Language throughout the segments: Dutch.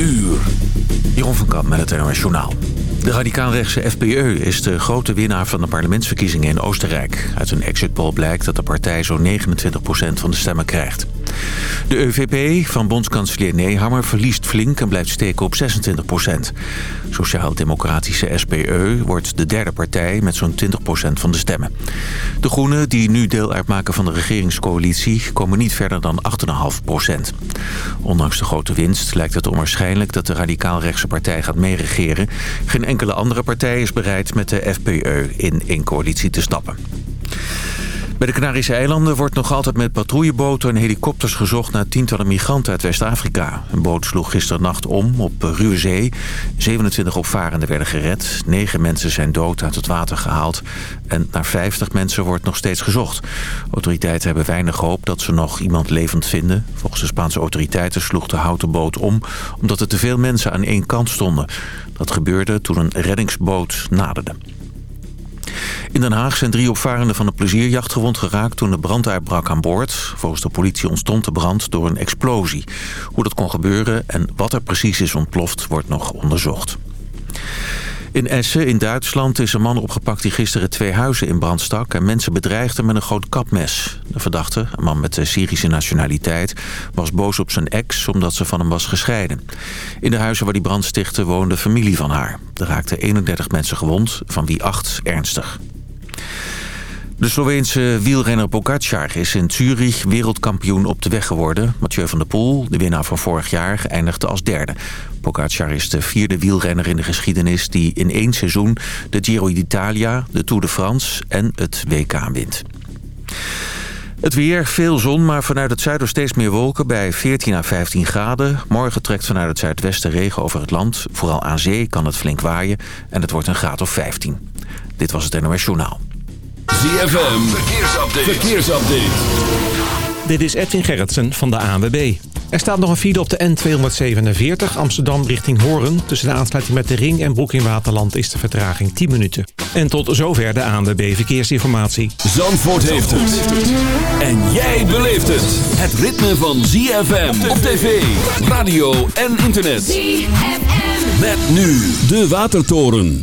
uur. Jeroen van Kamp met het Journaal. De radicaalrechtse FPE is de grote winnaar van de parlementsverkiezingen in Oostenrijk. Uit een exit poll blijkt dat de partij zo'n 29% van de stemmen krijgt. De EVP van bondskanselier Nehammer verliest flink en blijft steken op 26 procent. Sociaal-democratische SPE wordt de derde partij met zo'n 20 procent van de stemmen. De Groenen, die nu deel uitmaken van de regeringscoalitie, komen niet verder dan 8,5 procent. Ondanks de grote winst lijkt het onwaarschijnlijk dat de radicaal-rechtse partij gaat meeregeren. Geen enkele andere partij is bereid met de FPE in één coalitie te stappen. Bij de Canarische eilanden wordt nog altijd met patrouilleboten en helikopters gezocht naar tientallen migranten uit West-Afrika. Een boot sloeg gisternacht om op Ruwe Zee. 27 opvarenden werden gered. 9 mensen zijn dood uit het water gehaald. En naar 50 mensen wordt nog steeds gezocht. Autoriteiten hebben weinig hoop dat ze nog iemand levend vinden. Volgens de Spaanse autoriteiten sloeg de houten boot om... omdat er te veel mensen aan één kant stonden. Dat gebeurde toen een reddingsboot naderde. In Den Haag zijn drie opvarenden van een plezierjacht gewond geraakt toen de brand uitbrak aan boord. Volgens de politie ontstond de brand door een explosie. Hoe dat kon gebeuren en wat er precies is ontploft wordt nog onderzocht. In Essen in Duitsland is een man opgepakt die gisteren twee huizen in brand stak... en mensen bedreigde met een groot kapmes. De verdachte, een man met de Syrische nationaliteit, was boos op zijn ex... omdat ze van hem was gescheiden. In de huizen waar die brand stichtte woonde familie van haar. Er raakten 31 mensen gewond, van wie acht ernstig. De Sloveense wielrenner Pogacar is in Zurich wereldkampioen op de weg geworden. Mathieu van der Poel, de winnaar van vorig jaar, eindigde als derde. Pogacar is de vierde wielrenner in de geschiedenis die in één seizoen de Giro d'Italia, de Tour de France en het WK wint. Het weer, veel zon, maar vanuit het zuiden steeds meer wolken bij 14 à 15 graden. Morgen trekt vanuit het zuidwesten regen over het land. Vooral aan zee kan het flink waaien en het wordt een graad of 15. Dit was het NOS Journaal. ZFM, verkeersupdate. verkeersupdate. Dit is Edwin Gerritsen van de ANWB. Er staat nog een file op de N247 Amsterdam richting Horen. Tussen de aansluiting met de Ring en Broek in Waterland is de vertraging 10 minuten. En tot zover de ANWB Verkeersinformatie. Zandvoort heeft het. En jij beleeft het. Het ritme van ZFM op tv, radio en internet. ZFM. Met nu de Watertoren.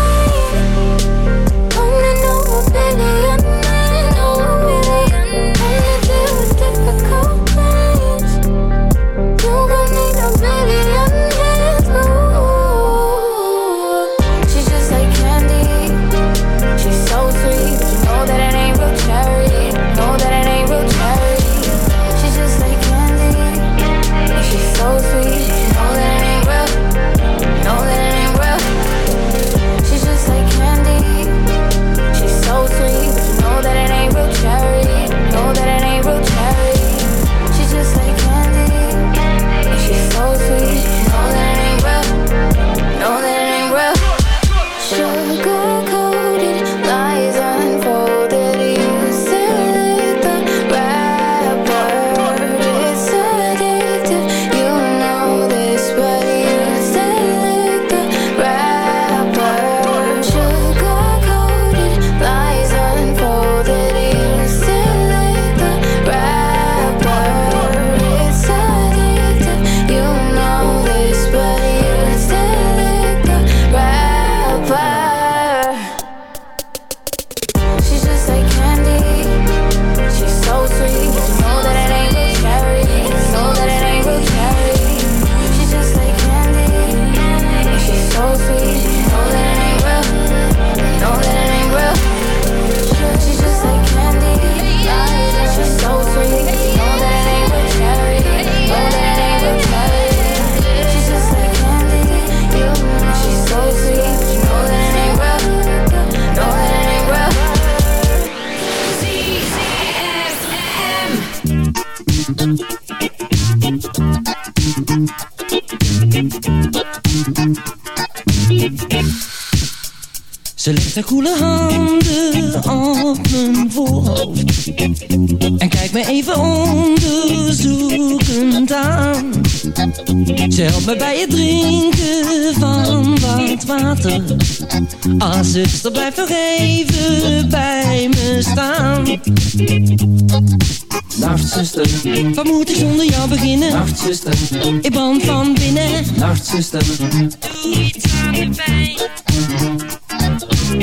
Zet koele handen op mijn voorhoofd. En kijk me even onderzoekend aan. Ze helpt me bij het drinken van wat water. Ah zuster blijf nog even bij me staan. Nachtzuster, wat moet ik zonder jou beginnen? Nachtzuster, ik brand van binnen. Nachtzuster, doe iets aan de pijn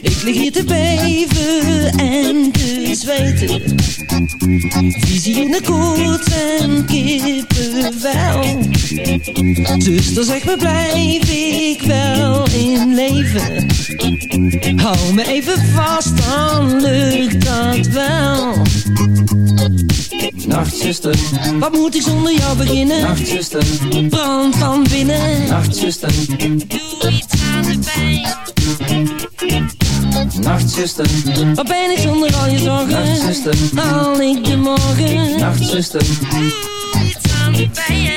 Ik lig hier te beven en te zweten. Visioenen koorts en kippenvel. Zuster, zeg me, blijf ik wel in leven? Hou me even vast, dan lukt dat wel. Nachtzuster, wat moet ik zonder jou beginnen? Nachtzuster, brand van binnen. Nachtzuster, doe iets aan de pijn. Nachtzuster, wat ben ik zonder al je zorgen? Nachtzuster, haal ik de morgen? Nachtzuster, iets aan de pijn.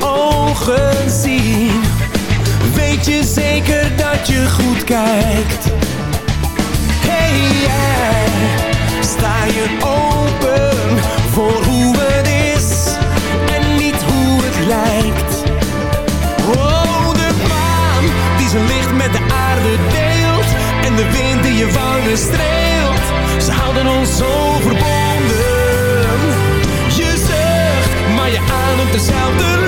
ogen zien? Weet je zeker dat je goed kijkt? Hey jij, sta je open voor hoe het is en niet hoe het lijkt? Oh, de maan die zijn licht met de aarde deelt en de wind die je wangen streelt. Ze houden ons zo verbonden. Je zucht, maar je ademt dezelfde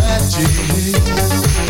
magic.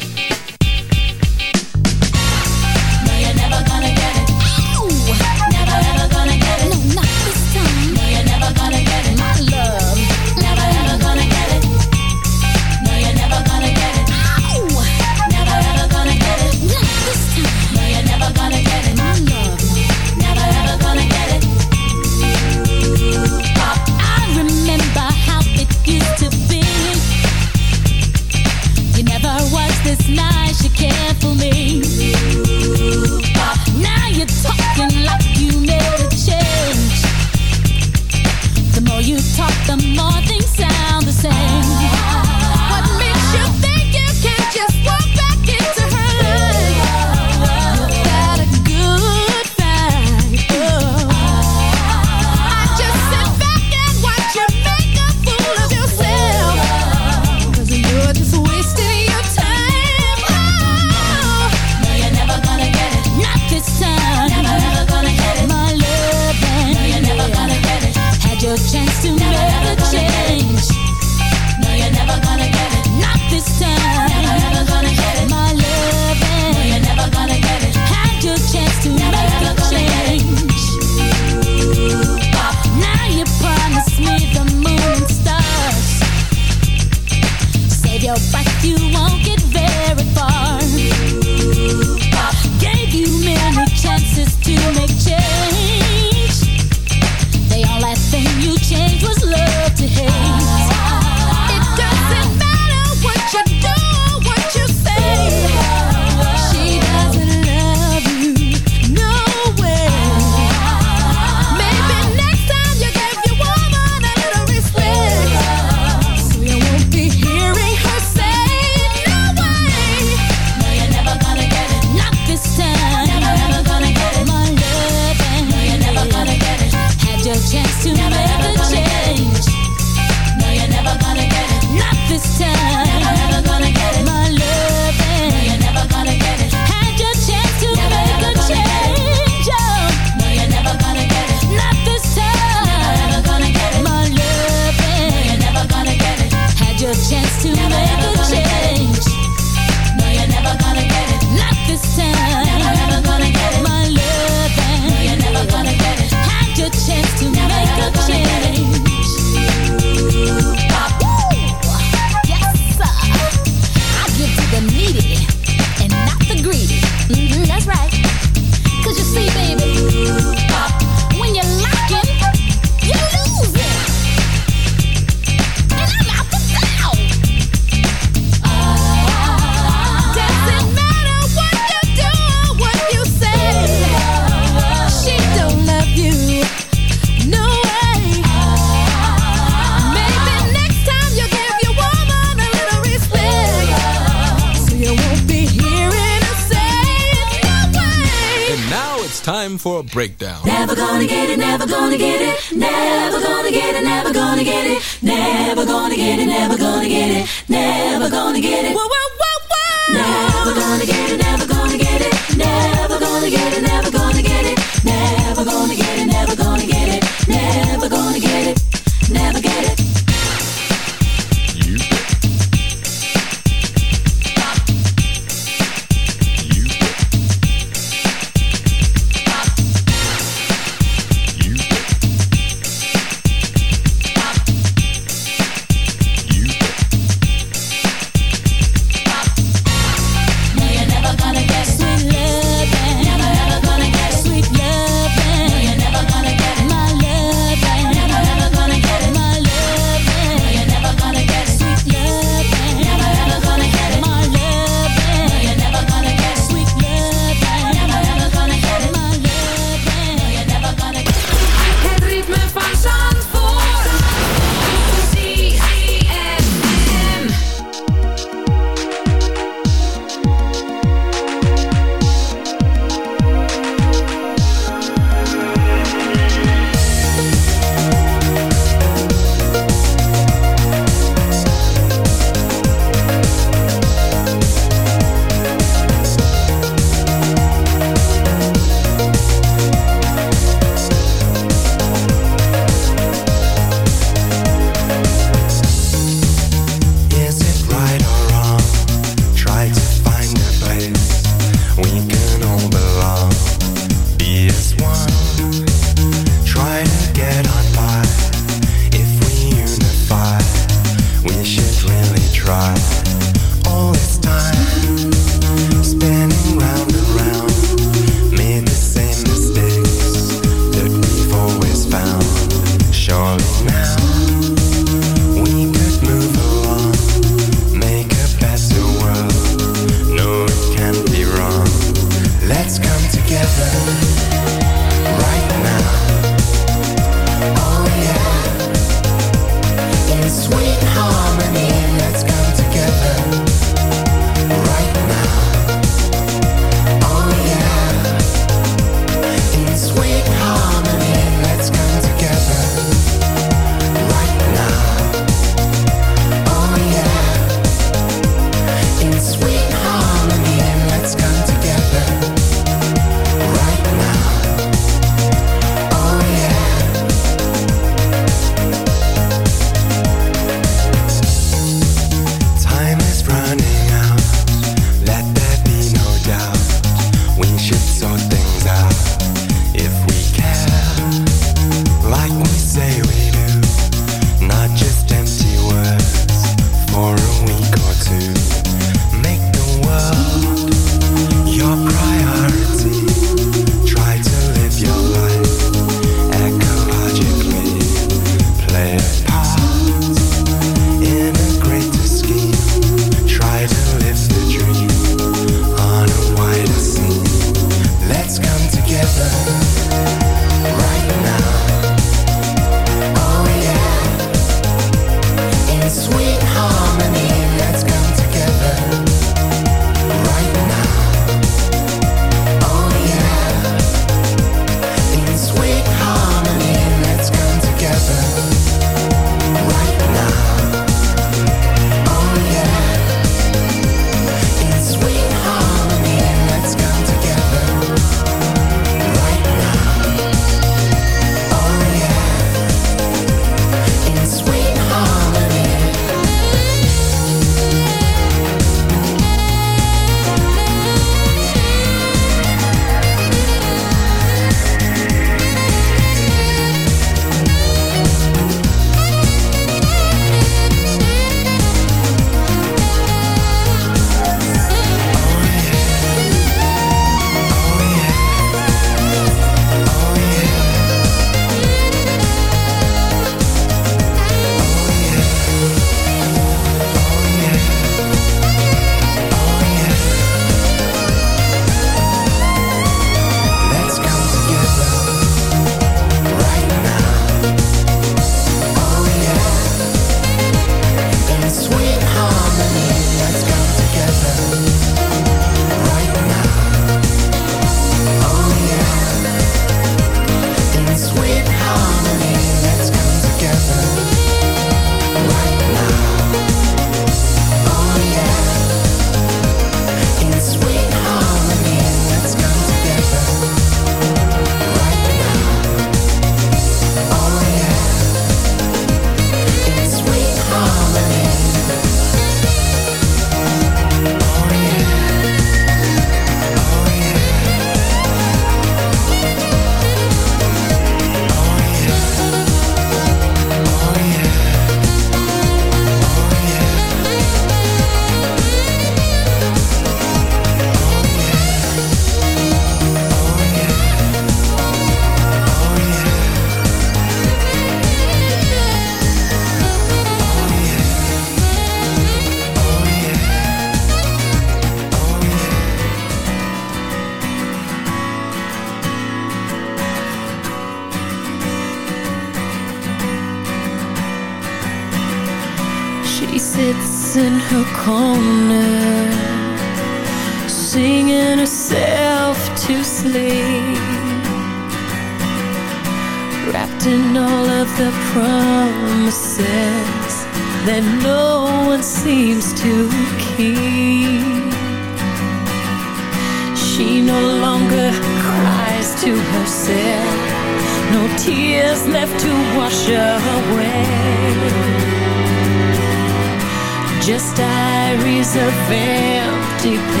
deep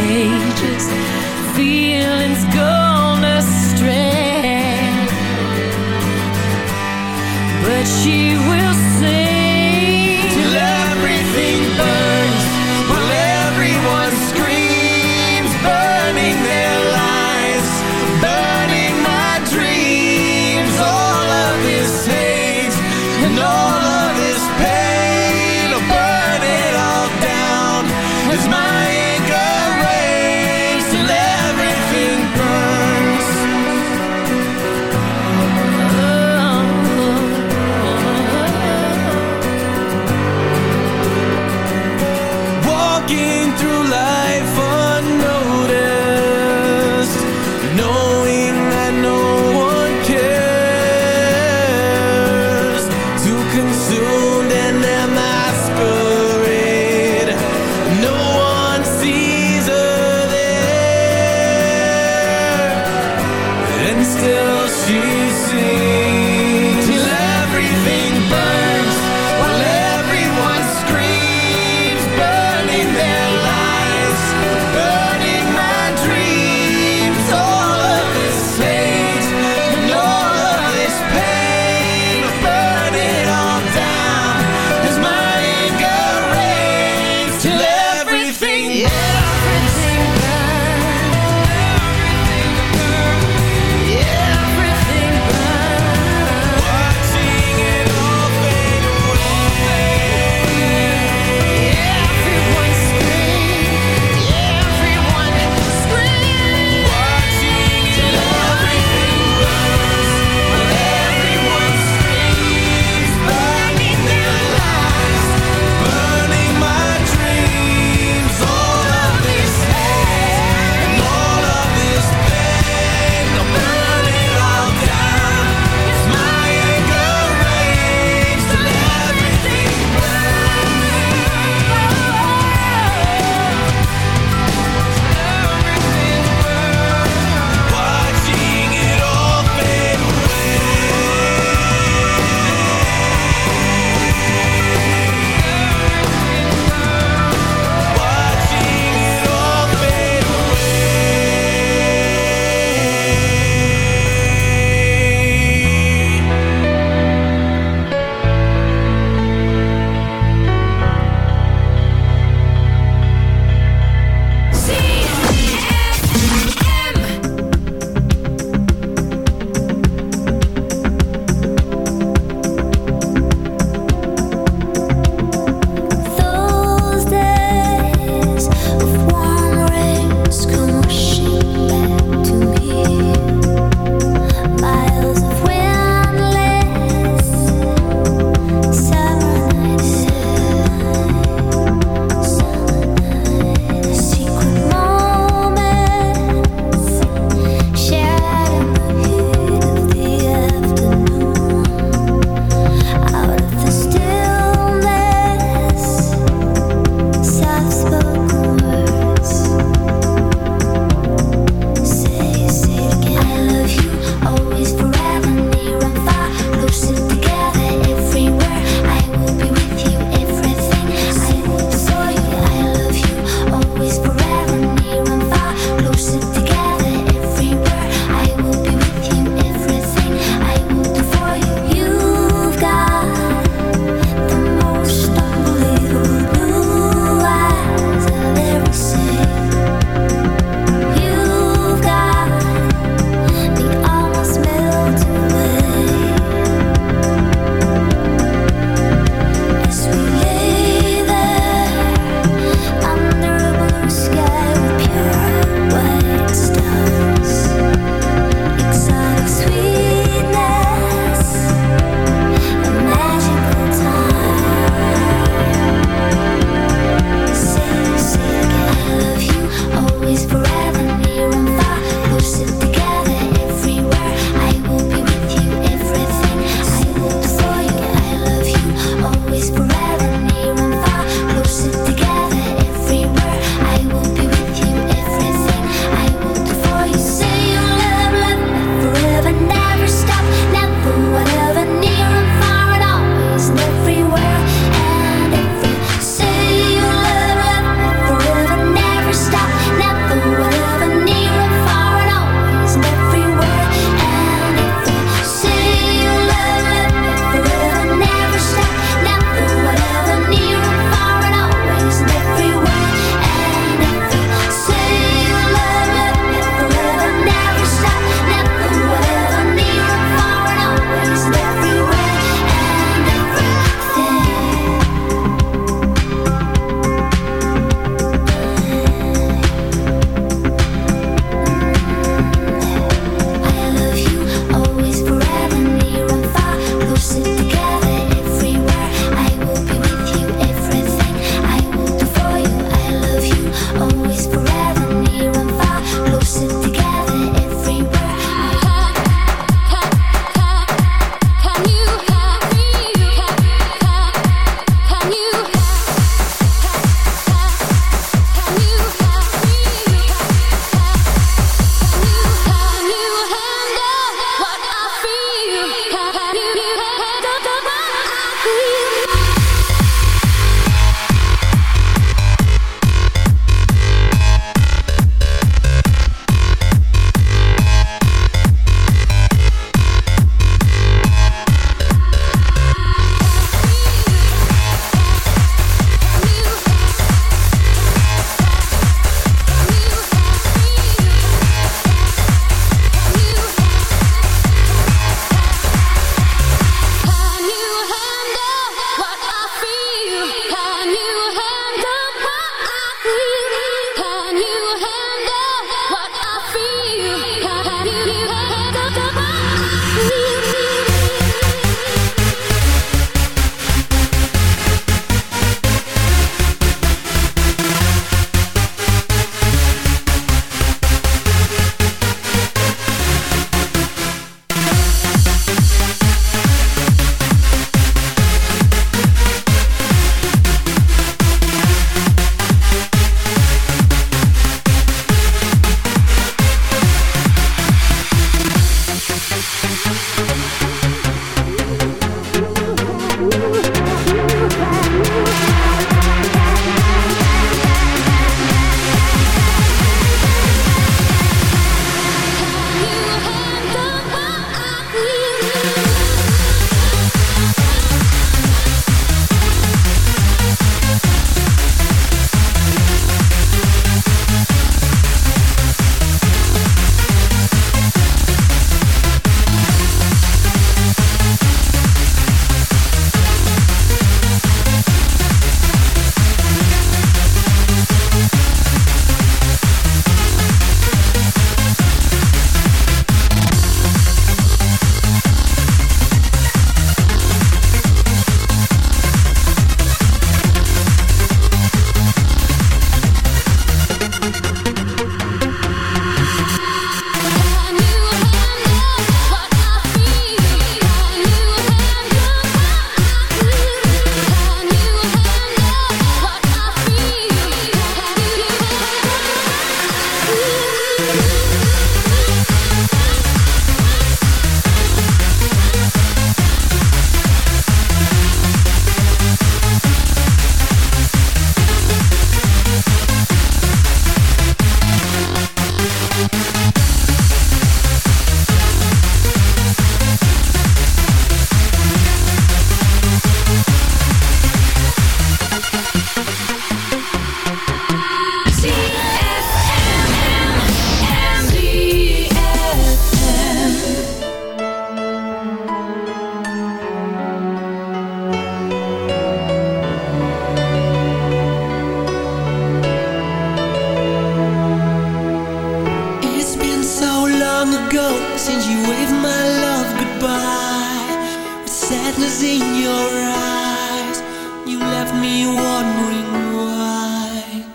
sadness in your eyes. You left me wondering why.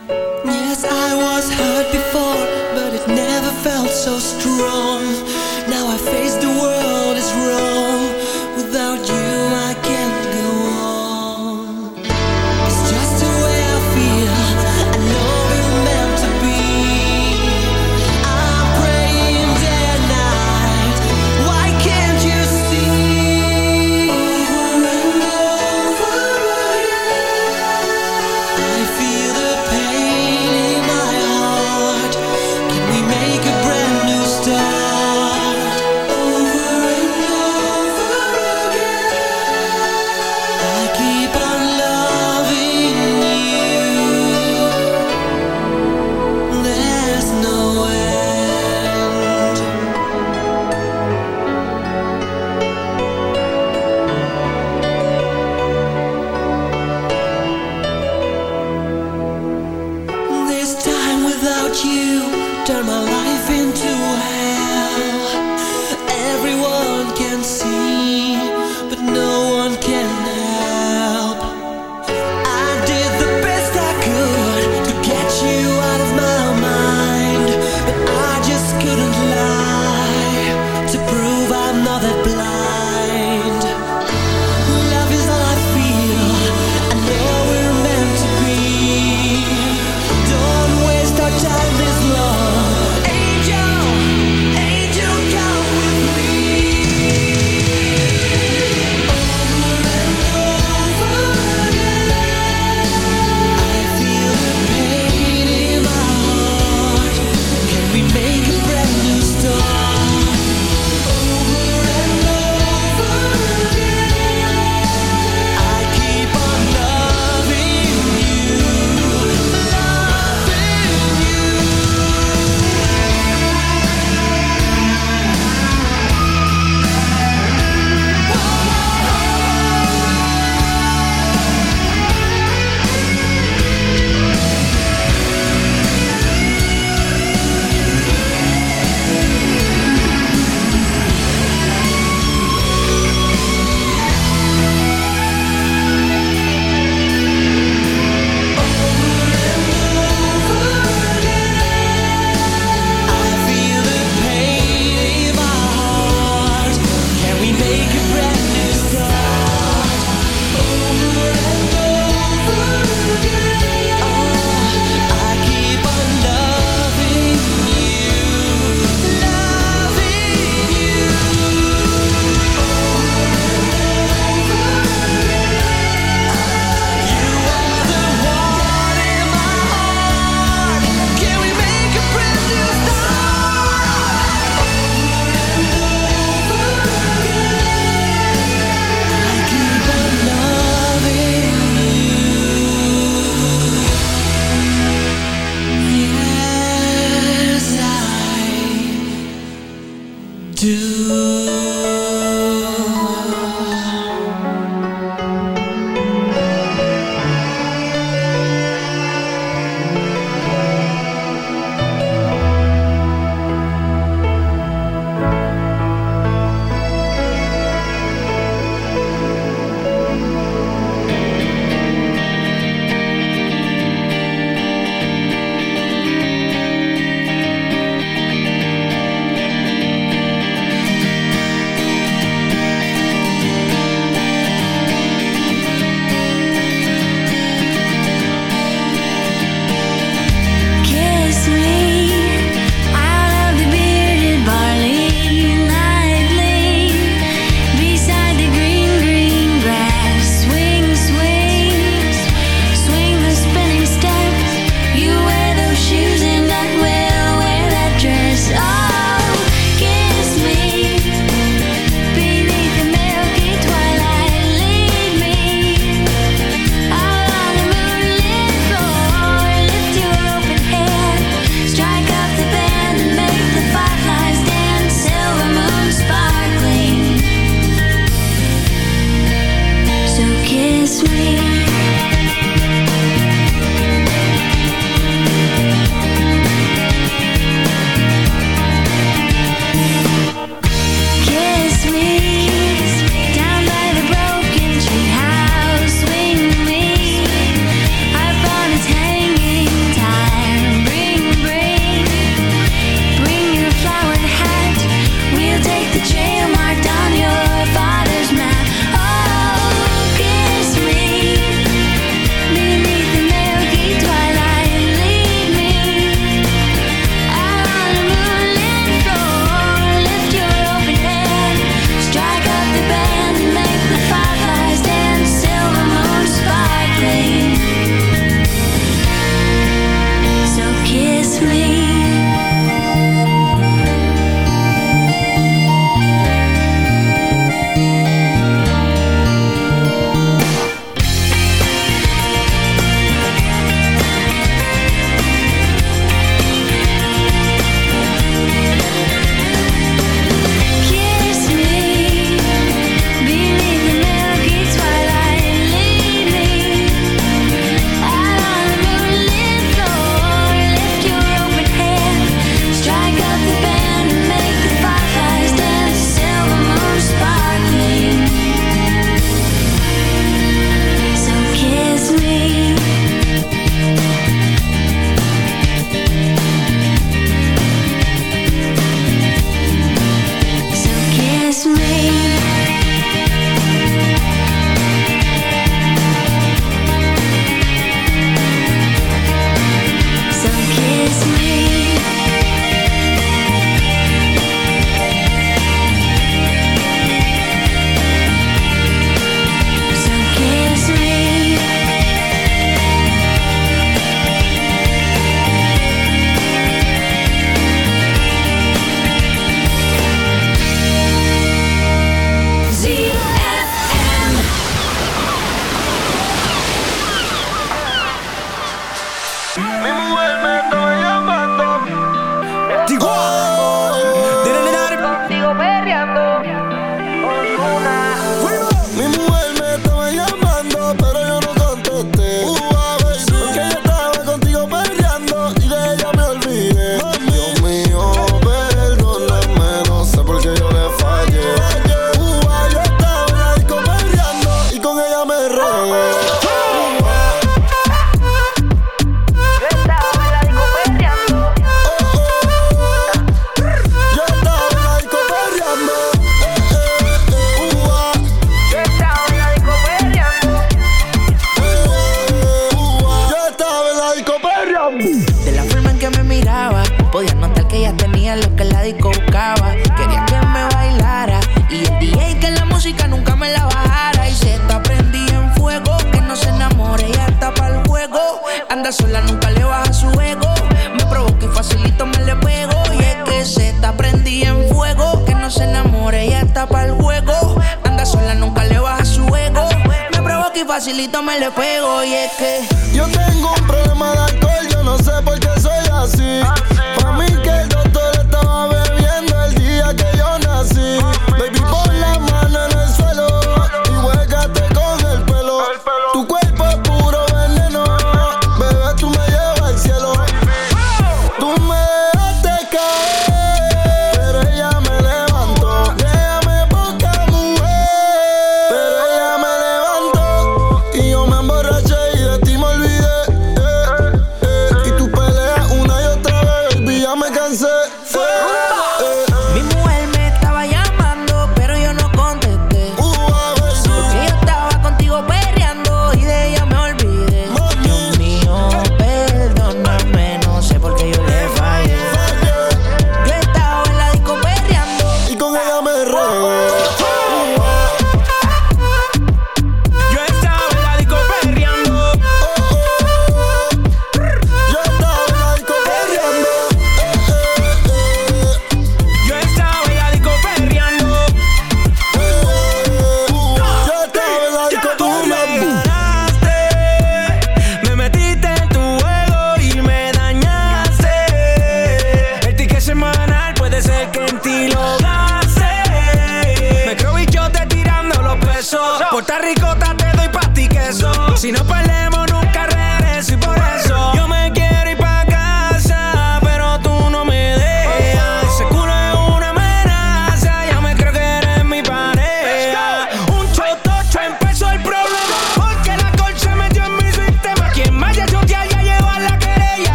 Yes, I was hurt before, but it never felt so strong. Pego. Y es que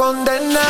condena.